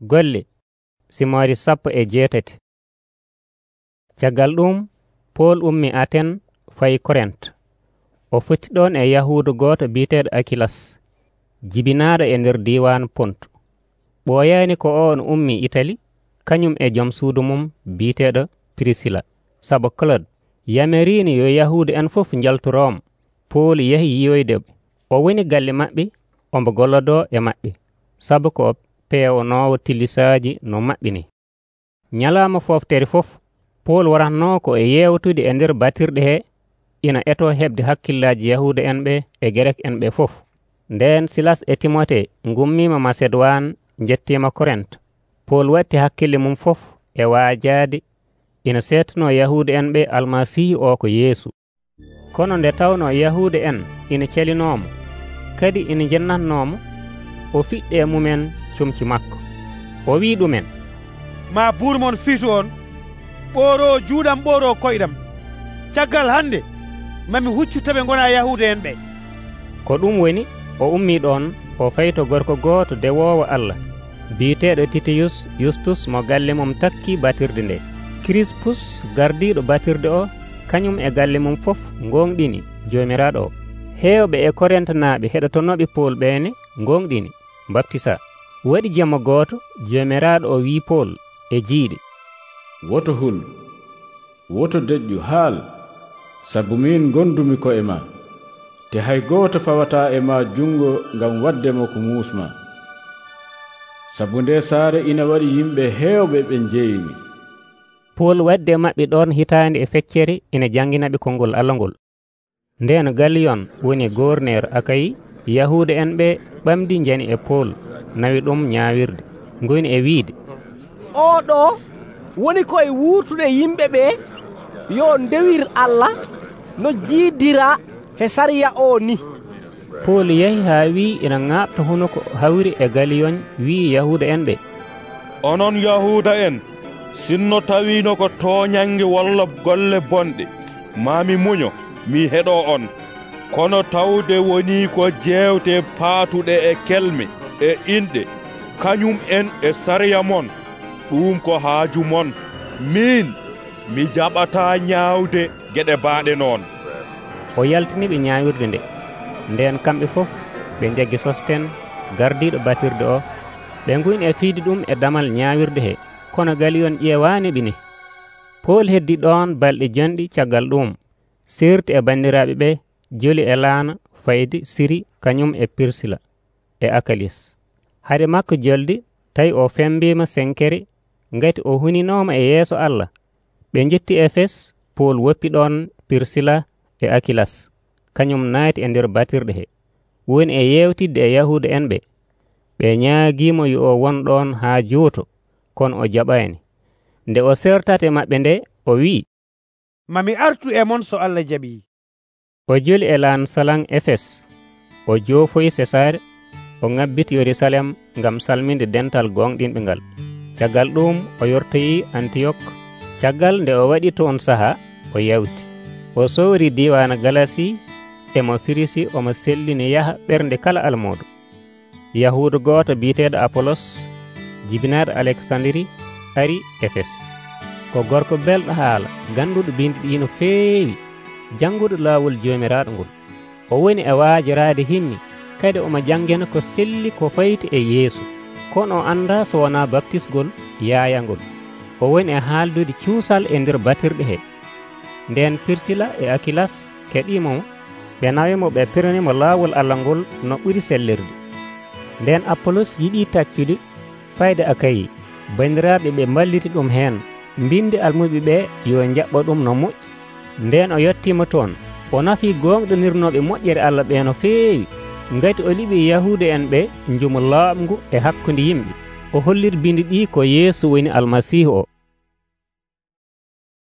golle simaari sappo e jeetati. Caggal ɗum pol ummi aten fayi korent. O foti ɗon e yahudu goto biyeteɗo akilas jibinaɗo e nder diwan pont ɓooyani ko on ummi itali kañum e joom suudu mum biyeteɗo prisila saabu claude yamerini yo yahudu en fof jaltu rome. Pol yeehi yiyoyde. O woni galle maɓɓe ombo gollodo e maɓɓe. Saabu ko peewnowo tilisaji no maɓɓini. Ñalaama foftere fof pool waranno ko e yewtude e nder batirɗe he ina eto hebde hakkillaji yahuda en ɓe e grek en ɓe fof. Nden silas e timote gummima macédoine jettima korinthe pool watti hakkille mum fof e waajade ina seetano yahuda en ɓe almasihu o ko yeesu. Kono nde tawno yahuda en ina celinomo kadi ina jennatnomo o fiɗɗe mumen comci makko. O wi ɗumen. Ma buur mon fiitu on ɓooro juuɗam ɓooro koyɗam caggal hannde mami huccu toɓe gona yahude en ɓe. Ko ɗum woni o ummi ɗon o fayto gorko gooto dewowo allah. Biyeteɗo titiyus yustus mo galle mum takki batirde nde. Crispus gardiɗo batirde o kañum e galle mum fof gonɗini jomiraɗo o. Hewɓe e korentanaɓe heɗotonoɓe pool ɓeene gonɗini baptisa. waɗi jama gooto joomiraaɗo o wi pol e jiiɗe woto hul woto deƴƴu haal sabu min gondumi ko e ma. Te hay gooto fawata e ma junngo ngam waddemo ko muusma sabu nde saare ina waɗi yimɓe heewɓe ɓe njeeyimi pol wadde maɓɓe ɗon hitaande e feccere ina jannginaɓe konngol allah ngol. Nden galiyon woni gouverneur akayi yahuda en ɓe ɓamdi njani e pol nawi ɗum ñawirde. Goni e wiide. Oɗo woni koye wuurtude yimɓe ɓe yo ndewir allah no jiidira he sariya o ni. Pool yehi ha wi ina ŋaaɓta hono ko hawri e galiyon wi yahuda en ɓe. Onon yahuda en sinno tawino ko tooñange walla golle bonɗe. Mami muño mi heɗo on. Kono tawde woni ko jewte paatuɗe e kelme. e inɗe kañum en e sariya mon ɗum ko haaju mon. Min mi jaɓata ñaawde geɗe baaɗe noon. O yaltini ɓe ñaawirde nde. Nden kamɓe fof ɓe jaggi sosten gardiɗo batirde o. Ɓe guyni e fiide ɗum e damal ñaawirde he. Kono galiyon ƴeewaani ɓine pool heddi ɗon balɗe jonɗi caggal ɗum. Serti e banndiraaɓe ɓe joli e laana faydi siri kañum e pirsila. e akalis hade makko joldi tawi o fembima senkere gati o huninoma e yeeso allah ɓe jetti efes pool woppi ɗon pirsila e akilas. Kañum naati e nder batirɗe he. Woni e yewtidde e yahuda en ɓe. Ɓe ñaagimo yo o wonɗon haa juuto kono o jaɓani nde o sertate maɓɓe nde o wi'i mami artu e mon so allah jaɓi. o joli e lan salan efes o joofoyi e sesare o ŋabbiti yerusalem ngam salminde dental gonɗinɓe ngal caggal ɗum o yortoyi antiyok caggal nde o waɗi toon saaha o yawti o sowri diwana galasi emo firisi omo sellini yaha ɓernde kala almodo yahudu goto biteɗo apolos jibinaɗo alexandri ari efes. Ko gorko belɗo haala ganduɗo bindi ɗi no feewi. Jannguɗo laawol joomiraɗo ngol. O woni e waajorade himmi kadi omo janngena ko selli ko fayti e yeeso kono o annda so wona baptisgol yaayangol. O woni e haaldude cuusal e nder batirɗe he. Nden pirsila e akilas keɗimomo ɓe nawimo ɓe pirnimo laawol allah ngol no ɓuri sellirde nden apollos yiɗi taccude fayde akayi bandiraɓe ɓe balliti ɗum heen mbinde almuɓe ɓe yo jaɓɓa ɗum no moƴƴi. Nden o yettima toon o nafi gonɗinirnoɓe moƴƴere allah ɓe no feewi. ngati o liɓi yahude en ɓe jumu laaɓngu e hakkunde yimɓe. O hollirbindi ɗi ko yeeso woni almasihu o.